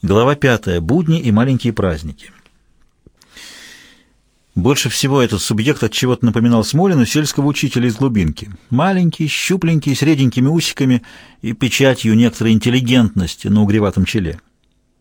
Глава 5. Будни и маленькие праздники. Больше всего этот субъект от чего-то напоминал Смолину сельского учителя из глубинки. Маленький, щупленький, с реденькими усиками и печатью некоторой интеллигентности на угреватом челе.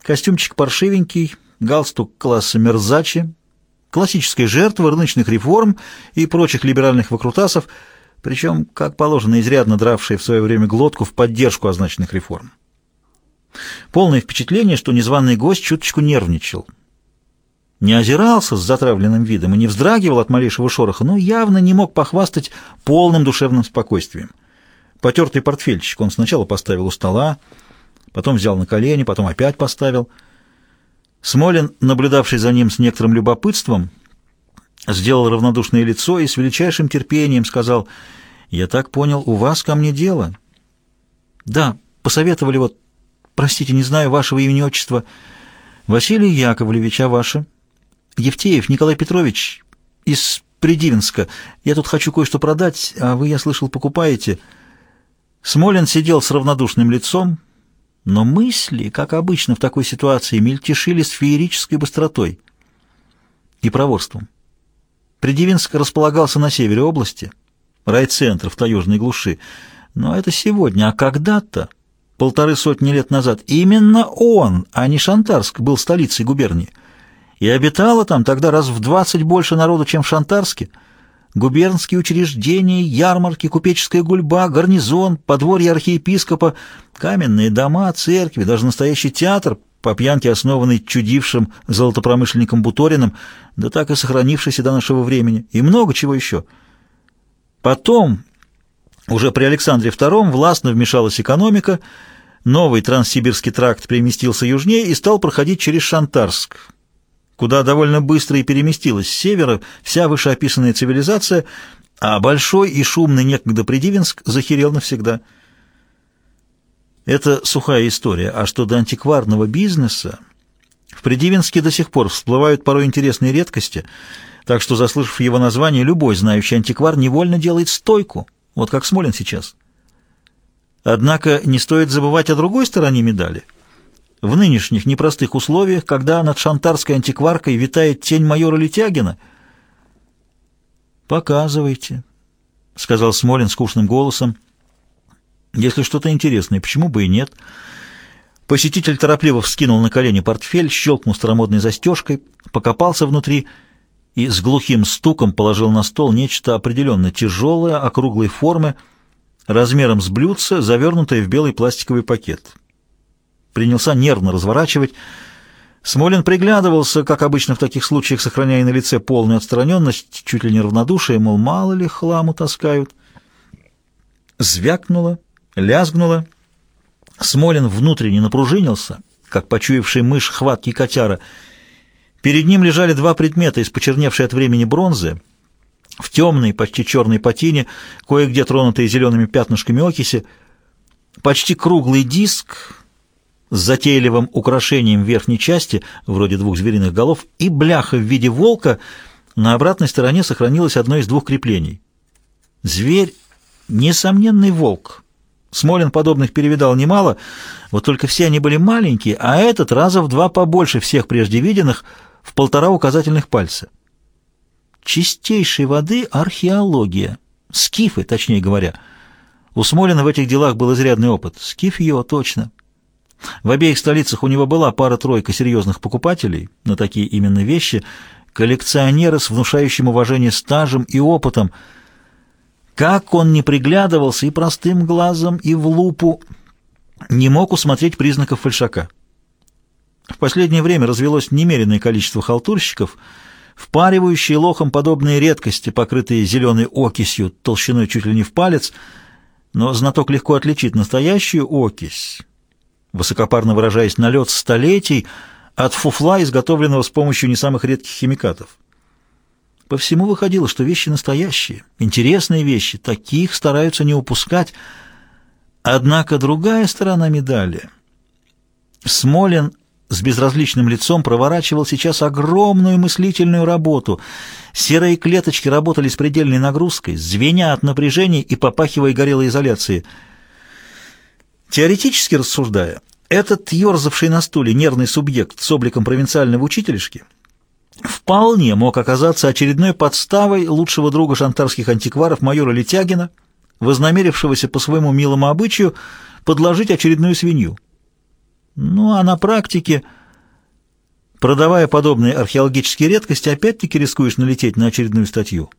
Костюмчик паршивенький, галстук класса мерзачи, классическая жертва рыночных реформ и прочих либеральных выкрутасов, причем, как положено, изрядно дравшие в свое время глотку в поддержку означенных реформ. Полное впечатление, что незваный гость чуточку нервничал. Не озирался с затравленным видом и не вздрагивал от малейшего шороха, но явно не мог похвастать полным душевным спокойствием. Потертый портфельчик он сначала поставил у стола, потом взял на колени, потом опять поставил. Смолин, наблюдавший за ним с некоторым любопытством, сделал равнодушное лицо и с величайшим терпением сказал, «Я так понял, у вас ко мне дело?» «Да, посоветовали вот Простите, не знаю вашего имени отчества. Василий Яковлевич, а ваше? Евтеев Николай Петрович из Придивинска. Я тут хочу кое-что продать, а вы, я слышал, покупаете. Смолин сидел с равнодушным лицом, но мысли, как обычно в такой ситуации, мельтешили с феерической быстротой и проворством. Придивинск располагался на севере области, райцентр в таежной глуши, но это сегодня, а когда-то полторы сотни лет назад, именно он, а не Шантарск, был столицей губернии. И обитало там тогда раз в двадцать больше народу, чем в Шантарске. Губернские учреждения, ярмарки, купеческая гульба, гарнизон, подворье архиепископа, каменные дома, церкви, даже настоящий театр, по пьянке основанный чудившим золотопромышленником Буториным, да так и сохранившийся до нашего времени, и много чего еще. Потом, уже при Александре II властно вмешалась экономика, новый Транссибирский тракт переместился южнее и стал проходить через Шантарск, куда довольно быстро и переместилась с севера вся вышеописанная цивилизация, а большой и шумный некогда Придивинск захерел навсегда. Это сухая история, а что до антикварного бизнеса, в Придивинске до сих пор всплывают порой интересные редкости, так что, заслышав его название, любой знающий антиквар невольно делает стойку — вот как Смолин сейчас. Однако не стоит забывать о другой стороне медали. В нынешних непростых условиях, когда над шантарской антикваркой витает тень майора Летягина, «Показывайте», — сказал Смолин скучным голосом. «Если что-то интересное, почему бы и нет?» Посетитель торопливо вскинул на колени портфель, щелкнул старомодной застежкой, покопался внутри — и с глухим стуком положил на стол нечто определенно тяжелое, округлой формы, размером с блюдце, завернутое в белый пластиковый пакет. Принялся нервно разворачивать. Смолин приглядывался, как обычно в таких случаях, сохраняя на лице полную отстраненность, чуть ли не равнодушие, мол, мало ли хламу таскают. Звякнуло, лязгнуло. Смолин внутренне напружинился, как почуявший мышь хваткий котяра — Перед ним лежали два предмета из почерневшей от времени бронзы, в темной, почти черной патине, кое-где тронутые зелеными пятнышками окиси, почти круглый диск с затейливым украшением верхней части, вроде двух звериных голов, и бляха в виде волка, на обратной стороне сохранилось одно из двух креплений. Зверь — несомненный волк. Смолин подобных перевидал немало, вот только все они были маленькие, а этот раза в два побольше всех прежде виденных — в полтора указательных пальца. Чистейшей воды археология. Скифы, точнее говоря. У Смолина в этих делах был изрядный опыт. Скифье, точно. В обеих столицах у него была пара-тройка серьезных покупателей на такие именно вещи, коллекционеры с внушающим уважение стажем и опытом. Как он не приглядывался и простым глазом, и в лупу, не мог усмотреть признаков фальшака. В последнее время развелось немеренное количество халтурщиков, впаривающие лохом подобные редкости, покрытые зеленой окисью толщиной чуть ли не в палец, но знаток легко отличит настоящую окись, высокопарно выражаясь, налет столетий от фуфла, изготовленного с помощью не самых редких химикатов. По всему выходило, что вещи настоящие, интересные вещи, таких стараются не упускать. Однако другая сторона медали. Смолин с безразличным лицом проворачивал сейчас огромную мыслительную работу. Серые клеточки работали с предельной нагрузкой, звеня от напряжения и попахивая горелой изоляцией. Теоретически рассуждая, Этот ерзавший на стуле нервный субъект с обликом провинциального учителишки вполне мог оказаться очередной подставой лучшего друга шантарских антикваров майора Летягина, вознамерившегося по своему милому обычаю подложить очередную свинью. Ну а на практике, продавая подобные археологические редкости, опять-таки рискуешь налететь на очередную статью.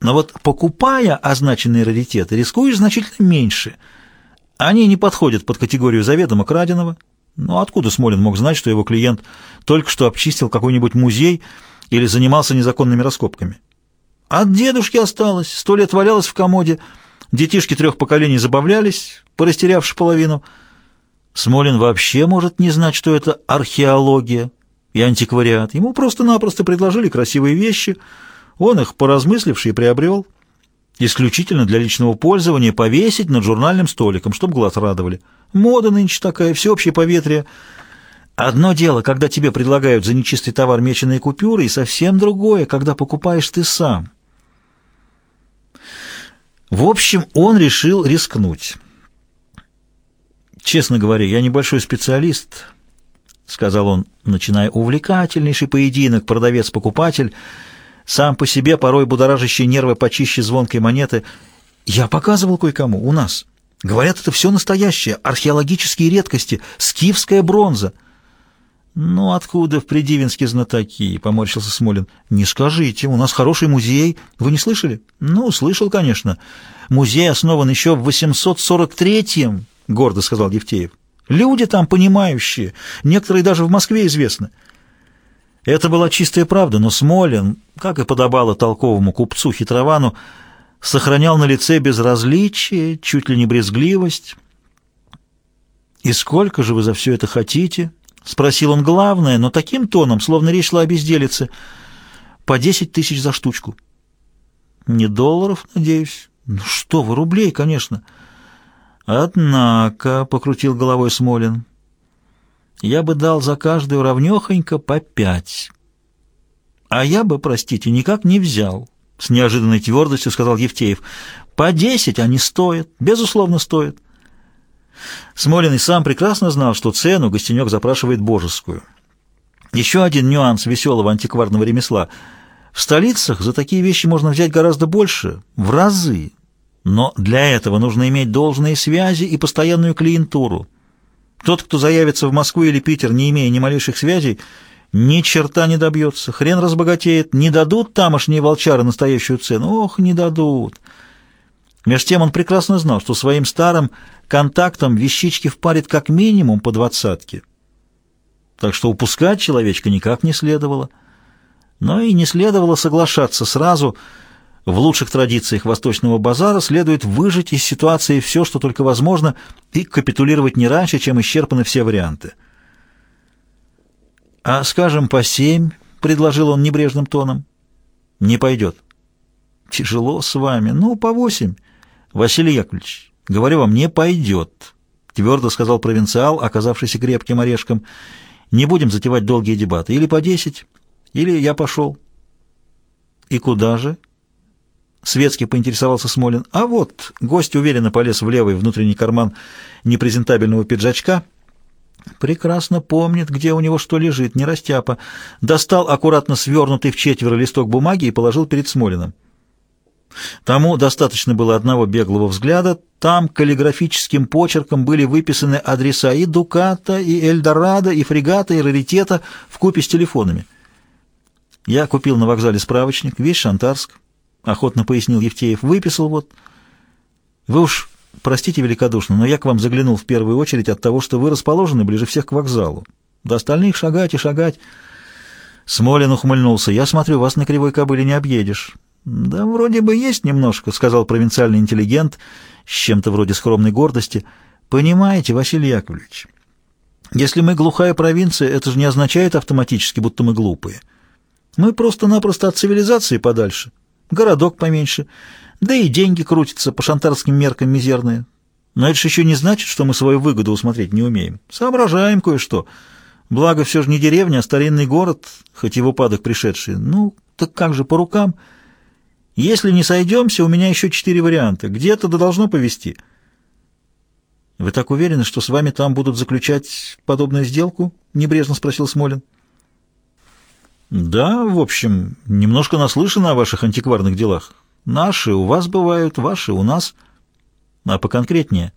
Но вот покупая означенные раритеты, рискуешь значительно меньше – они не подходят под категорию заведомо краденого. Но откуда Смолин мог знать, что его клиент только что обчистил какой-нибудь музей или занимался незаконными раскопками? От дедушки осталось, сто лет валялось в комоде, детишки трех поколений забавлялись, порастерявши половину. Смолин вообще может не знать, что это археология и антиквариат. Ему просто-напросто предложили красивые вещи, он их, поразмысливший, приобрел исключительно для личного пользования, повесить над журнальным столиком, чтобы глаз радовали. Мода нынче такая, всеобщее поветрие. Одно дело, когда тебе предлагают за нечистый товар меченые купюры, и совсем другое, когда покупаешь ты сам. В общем, он решил рискнуть. «Честно говоря, я небольшой специалист», — сказал он, начиная увлекательнейший поединок продавец-покупатель — сам по себе порой будоражащие нервы почище звонкой монеты. Я показывал кое-кому, у нас. Говорят, это все настоящее, археологические редкости, скифская бронза. «Ну, откуда в Придивинске знатоки?» — поморщился Смолин. «Не скажите, у нас хороший музей. Вы не слышали?» «Ну, слышал, конечно. Музей основан еще в 843-м», — гордо сказал Евтеев. «Люди там понимающие, некоторые даже в Москве известны». Это была чистая правда, но Смолин, как и подобало толковому купцу хитровану, сохранял на лице безразличие, чуть ли не брезгливость. «И сколько же вы за все это хотите?» — спросил он главное, но таким тоном, словно речь шла о безделице. «По десять тысяч за штучку». «Не долларов, надеюсь?» «Ну что вы, рублей, конечно». «Однако», — покрутил головой Смолин, — я бы дал за каждую равнехонько по пять. А я бы, простите, никак не взял, — с неожиданной твердостью сказал Евтеев. По десять они стоят, безусловно стоят. Смолин и сам прекрасно знал, что цену гостенек запрашивает божескую. Еще один нюанс веселого антикварного ремесла. В столицах за такие вещи можно взять гораздо больше, в разы. Но для этого нужно иметь должные связи и постоянную клиентуру. Тот, кто заявится в Москву или Питер, не имея ни малейших связей, ни черта не добьется. Хрен разбогатеет. Не дадут тамошние волчары настоящую цену. Ох, не дадут. Меж тем он прекрасно знал, что своим старым контактам вещички впарит как минимум по двадцатке. Так что упускать человечка никак не следовало. Но и не следовало соглашаться сразу – в лучших традициях восточного базара следует выжать из ситуации все, что только возможно, и капитулировать не раньше, чем исчерпаны все варианты. «А, скажем, по семь», — предложил он небрежным тоном. «Не пойдет». «Тяжело с вами. Ну, по восемь». «Василий Яковлевич, говорю вам, не пойдет», — твердо сказал провинциал, оказавшийся крепким орешком. «Не будем затевать долгие дебаты. Или по десять, или я пошел». «И куда же?» Светский поинтересовался Смолин. А вот, гость уверенно полез в левый внутренний карман непрезентабельного пиджачка. Прекрасно помнит, где у него что лежит, не растяпа. Достал аккуратно свернутый в четверо листок бумаги и положил перед Смолиным. Тому достаточно было одного беглого взгляда. Там каллиграфическим почерком были выписаны адреса и Дуката, и Эльдорадо, и Фрегата, и Раритета в купе с телефонами. Я купил на вокзале справочник, весь Шантарск охотно пояснил Евтеев. Выписал вот. Вы уж простите великодушно, но я к вам заглянул в первую очередь от того, что вы расположены ближе всех к вокзалу. До остальных шагать и шагать. Смолин ухмыльнулся. Я смотрю, вас на кривой кобыле не объедешь. Да вроде бы есть немножко, сказал провинциальный интеллигент с чем-то вроде скромной гордости. Понимаете, Василий Яковлевич, если мы глухая провинция, это же не означает автоматически, будто мы глупые. Мы просто-напросто от цивилизации подальше городок поменьше, да и деньги крутятся по шантарским меркам мизерные. Но это же еще не значит, что мы свою выгоду усмотреть не умеем. Соображаем кое-что. Благо, все же не деревня, а старинный город, хоть и в упадок пришедший. Ну, так как же по рукам? Если не сойдемся, у меня еще четыре варианта. Где-то да должно повести. «Вы так уверены, что с вами там будут заключать подобную сделку?» — небрежно спросил Смолин. «Да, в общем, немножко наслышано о ваших антикварных делах. Наши у вас бывают, ваши у нас. А поконкретнее.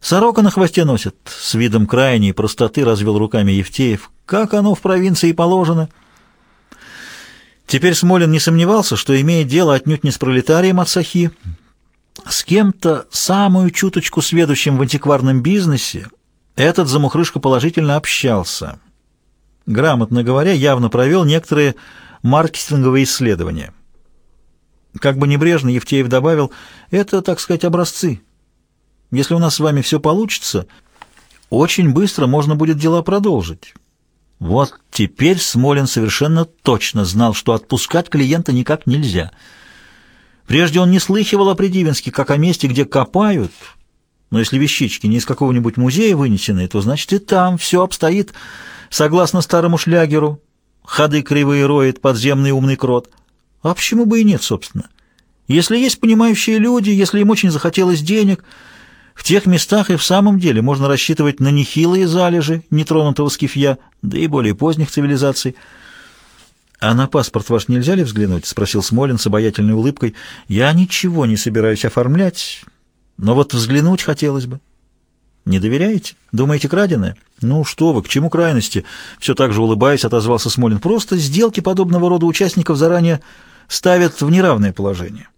Сорока на хвосте носят. С видом крайней простоты развел руками Евтеев. Как оно в провинции положено?» Теперь Смолин не сомневался, что имеет дело отнюдь не с пролетарием от Сахи, с кем-то самую чуточку сведущим в антикварном бизнесе этот замухрышка положительно общался. Грамотно говоря, явно провел некоторые маркетинговые исследования. Как бы небрежно Евтеев добавил, это, так сказать, образцы. Если у нас с вами все получится, очень быстро можно будет дела продолжить. Вот теперь Смолин совершенно точно знал, что отпускать клиента никак нельзя — Прежде он не слыхивал о Придивинске, как о месте, где копают. Но если вещички не из какого-нибудь музея вынесены, то значит и там все обстоит согласно старому шлягеру. Ходы кривые роет подземный умный крот. А почему бы и нет, собственно? Если есть понимающие люди, если им очень захотелось денег, в тех местах и в самом деле можно рассчитывать на нехилые залежи нетронутого скифья, да и более поздних цивилизаций – «А на паспорт ваш нельзя ли взглянуть?» — спросил Смолин с обаятельной улыбкой. «Я ничего не собираюсь оформлять, но вот взглянуть хотелось бы». «Не доверяете? Думаете, краденое?» «Ну что вы, к чему крайности?» Все так же улыбаясь, отозвался Смолин. «Просто сделки подобного рода участников заранее ставят в неравное положение.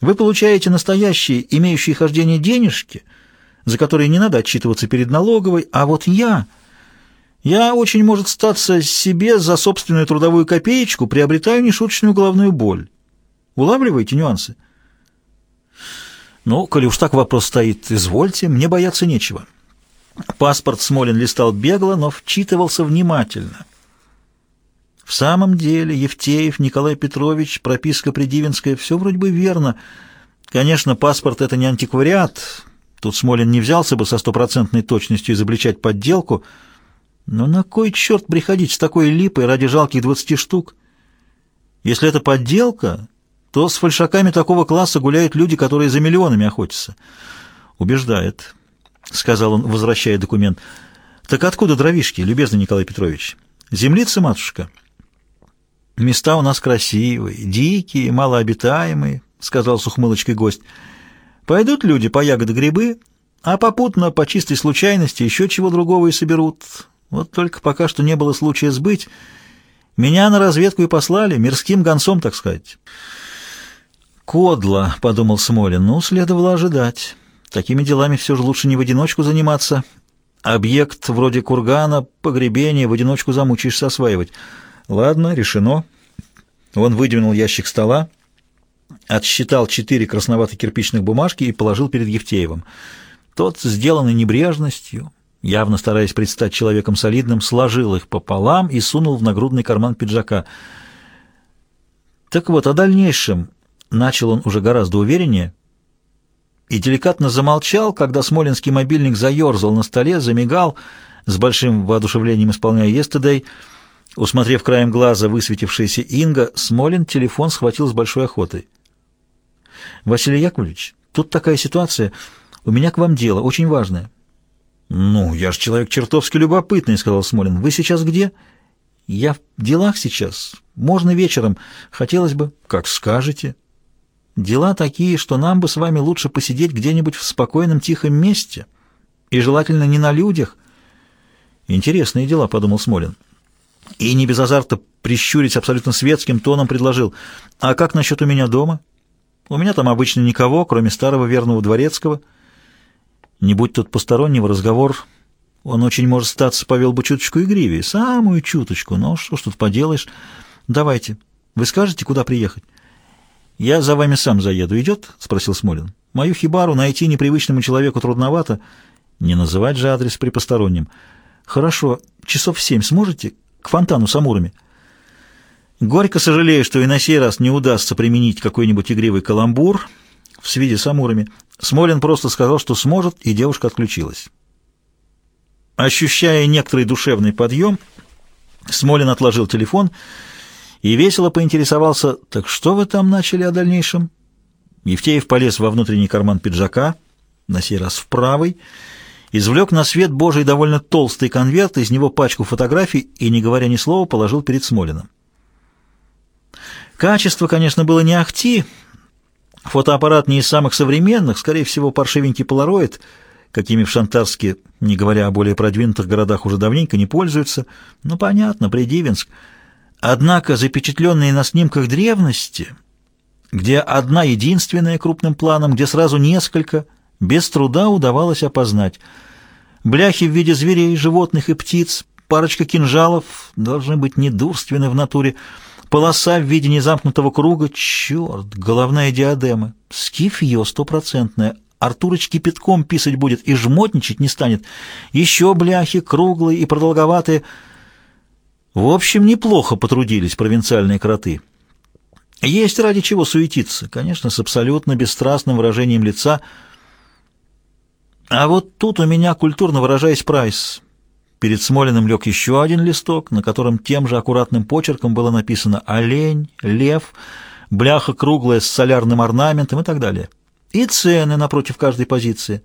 Вы получаете настоящие, имеющие хождение денежки, за которые не надо отчитываться перед налоговой, а вот я...» Я очень, может, статься себе за собственную трудовую копеечку приобретаю нешуточную головную боль. Улавливаете нюансы? Ну, коли уж так вопрос стоит, извольте, мне бояться нечего. Паспорт Смолин листал бегло, но вчитывался внимательно. В самом деле, Евтеев Николай Петрович, прописка Придивинская, все вроде бы верно. Конечно, паспорт — это не антиквариат. Тут Смолин не взялся бы со стопроцентной точностью изобличать подделку — но на кой черт приходить с такой липой ради жалких двадцати штук? Если это подделка, то с фальшаками такого класса гуляют люди, которые за миллионами охотятся. Убеждает, — сказал он, возвращая документ. Так откуда дровишки, любезный Николай Петрович? Землица, матушка? Места у нас красивые, дикие, малообитаемые, — сказал с ухмылочкой гость. Пойдут люди по ягоды грибы, а попутно, по чистой случайности, еще чего другого и соберут. Вот только пока что не было случая сбыть. Меня на разведку и послали, мирским гонцом, так сказать. «Кодло», — подумал Смолин, — «ну, следовало ожидать. Такими делами все же лучше не в одиночку заниматься. Объект вроде кургана, погребения в одиночку замучаешься осваивать. Ладно, решено». Он выдвинул ящик стола, отсчитал четыре красновато-кирпичных бумажки и положил перед Евтеевым. Тот, сделанный небрежностью, явно стараясь предстать человеком солидным, сложил их пополам и сунул в нагрудный карман пиджака. Так вот, о дальнейшем начал он уже гораздо увереннее и деликатно замолчал, когда смолинский мобильник заерзал на столе, замигал, с большим воодушевлением исполняя «Естедей». Усмотрев краем глаза высветившаяся Инга, Смолин телефон схватил с большой охотой. «Василий Яковлевич, тут такая ситуация. У меня к вам дело, очень важное». «Ну, я же человек чертовски любопытный», — сказал Смолин. «Вы сейчас где?» «Я в делах сейчас. Можно вечером. Хотелось бы...» «Как скажете». «Дела такие, что нам бы с вами лучше посидеть где-нибудь в спокойном, тихом месте. И желательно не на людях». «Интересные дела», — подумал Смолин. И не без азарта прищурить абсолютно светским тоном предложил. «А как насчет у меня дома?» «У меня там обычно никого, кроме старого верного дворецкого». Не будь тут постороннего разговор, он очень, может, статься, повел бы чуточку игривее, самую чуточку, но что ж тут поделаешь. Давайте, вы скажете, куда приехать? Я за вами сам заеду, идет? — спросил Смолин. Мою хибару найти непривычному человеку трудновато. Не называть же адрес при постороннем. Хорошо, часов в семь сможете? К фонтану с амурами. Горько сожалею, что и на сей раз не удастся применить какой-нибудь игривый каламбур в связи с амурами. Смолин просто сказал, что сможет, и девушка отключилась. Ощущая некоторый душевный подъем, Смолин отложил телефон и весело поинтересовался, «Так что вы там начали о дальнейшем?» Евтеев полез во внутренний карман пиджака, на сей раз в правый, извлек на свет Божий довольно толстый конверт, из него пачку фотографий и, не говоря ни слова, положил перед Смолиным. Качество, конечно, было не ахти. Фотоаппарат не из самых современных, скорее всего, паршивенький полароид, какими в Шантарске, не говоря о более продвинутых городах, уже давненько не пользуются. Ну, понятно, Придивинск. Однако запечатленные на снимках древности, где одна единственная крупным планом, где сразу несколько – без труда удавалось опознать. Бляхи в виде зверей, животных и птиц, парочка кинжалов, должны быть недурственны в натуре, полоса в виде незамкнутого круга, черт, головная диадема, скифье стопроцентное, Артурыч кипятком писать будет и жмотничать не станет, еще бляхи круглые и продолговатые. В общем, неплохо потрудились провинциальные кроты. Есть ради чего суетиться, конечно, с абсолютно бесстрастным выражением лица – а вот тут у меня, культурно выражаясь, прайс. Перед Смолиным лег еще один листок, на котором тем же аккуратным почерком было написано «Олень», «Лев», «Бляха круглая с солярным орнаментом» и так далее. И цены напротив каждой позиции.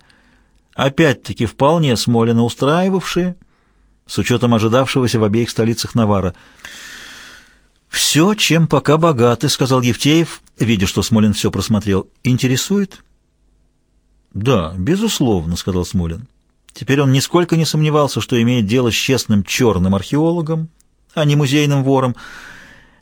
Опять-таки вполне Смолина устраивавшие, с учетом ожидавшегося в обеих столицах Навара. «Все, чем пока богаты», — сказал Евтеев, видя, что Смолин все просмотрел. «Интересует?» «Да, безусловно», — сказал Смолин. Теперь он нисколько не сомневался, что имеет дело с честным черным археологом, а не музейным вором.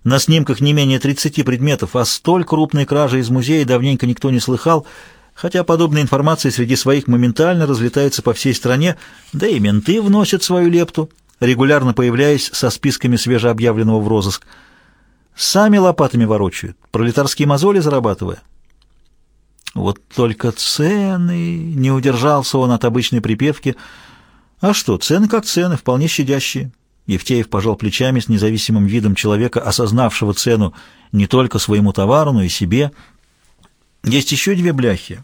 На снимках не менее 30 предметов, а столь крупной кражи из музея давненько никто не слыхал, хотя подобная информация среди своих моментально разлетается по всей стране, да и менты вносят свою лепту, регулярно появляясь со списками свежеобъявленного в розыск. Сами лопатами ворочают, пролетарские мозоли зарабатывая. Вот только цены... Не удержался он от обычной припевки. А что, цены как цены, вполне щадящие. Евтеев пожал плечами с независимым видом человека, осознавшего цену не только своему товару, но и себе. Есть еще две бляхи.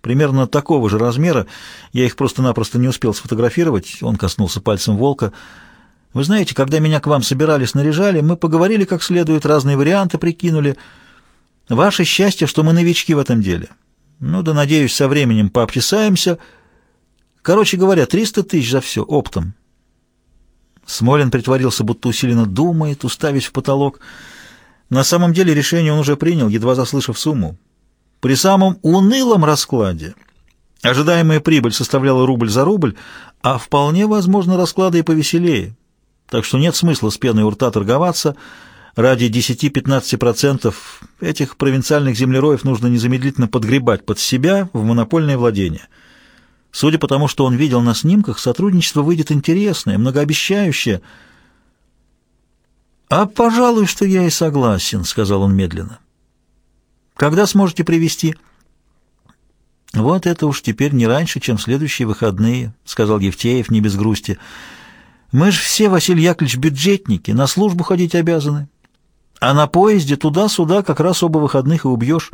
Примерно такого же размера. Я их просто-напросто не успел сфотографировать. Он коснулся пальцем волка. Вы знаете, когда меня к вам собирали, снаряжали, мы поговорили как следует, разные варианты прикинули — Ваше счастье, что мы новички в этом деле. Ну да, надеюсь, со временем пообтесаемся. Короче говоря, 300 тысяч за все, оптом. Смолин притворился, будто усиленно думает, уставясь в потолок. На самом деле решение он уже принял, едва заслышав сумму. При самом унылом раскладе ожидаемая прибыль составляла рубль за рубль, а вполне возможно расклады и повеселее. Так что нет смысла с пеной у рта торговаться — Ради 10-15% этих провинциальных землероев нужно незамедлительно подгребать под себя в монопольное владение. Судя по тому, что он видел на снимках, сотрудничество выйдет интересное, многообещающее. «А, пожалуй, что я и согласен», — сказал он медленно. «Когда сможете привести? «Вот это уж теперь не раньше, чем следующие выходные», — сказал Евтеев не без грусти. «Мы же все, Василий Яковлевич, бюджетники, на службу ходить обязаны. А на поезде туда-сюда как раз оба выходных и убьешь.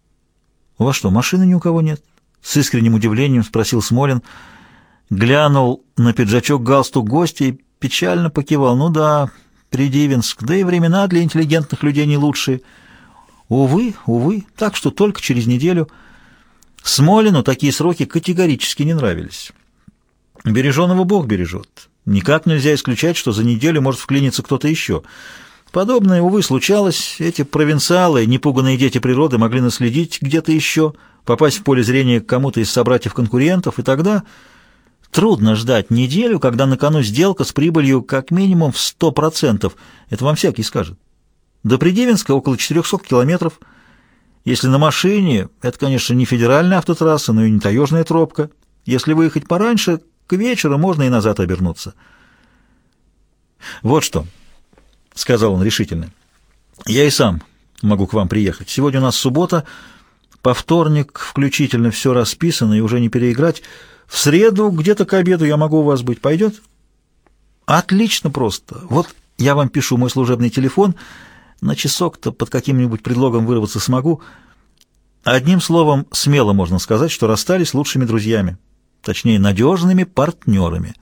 — У вас что, машины ни у кого нет? — с искренним удивлением спросил Смолин. Глянул на пиджачок галстук гостя и печально покивал. — Ну да, Придивинск, да и времена для интеллигентных людей не лучшие. Увы, увы, так что только через неделю. Смолину такие сроки категорически не нравились. Береженого Бог бережет. Никак нельзя исключать, что за неделю может вклиниться кто-то еще — Подобное, увы, случалось. Эти провинциалы, непуганные дети природы, могли наследить где-то еще, попасть в поле зрения кому-то из собратьев-конкурентов, и тогда трудно ждать неделю, когда на кону сделка с прибылью как минимум в 100%. Это вам всякий скажет. До Придевинска около 400 километров. Если на машине, это, конечно, не федеральная автотрасса, но и не таежная тропка. Если выехать пораньше, к вечеру можно и назад обернуться. Вот что. — сказал он решительно. «Я и сам могу к вам приехать. Сегодня у нас суббота, по вторник включительно все расписано и уже не переиграть. В среду где-то к обеду я могу у вас быть. Пойдет?» «Отлично просто. Вот я вам пишу мой служебный телефон. На часок-то под каким-нибудь предлогом вырваться смогу. Одним словом, смело можно сказать, что расстались лучшими друзьями, точнее, надежными партнерами».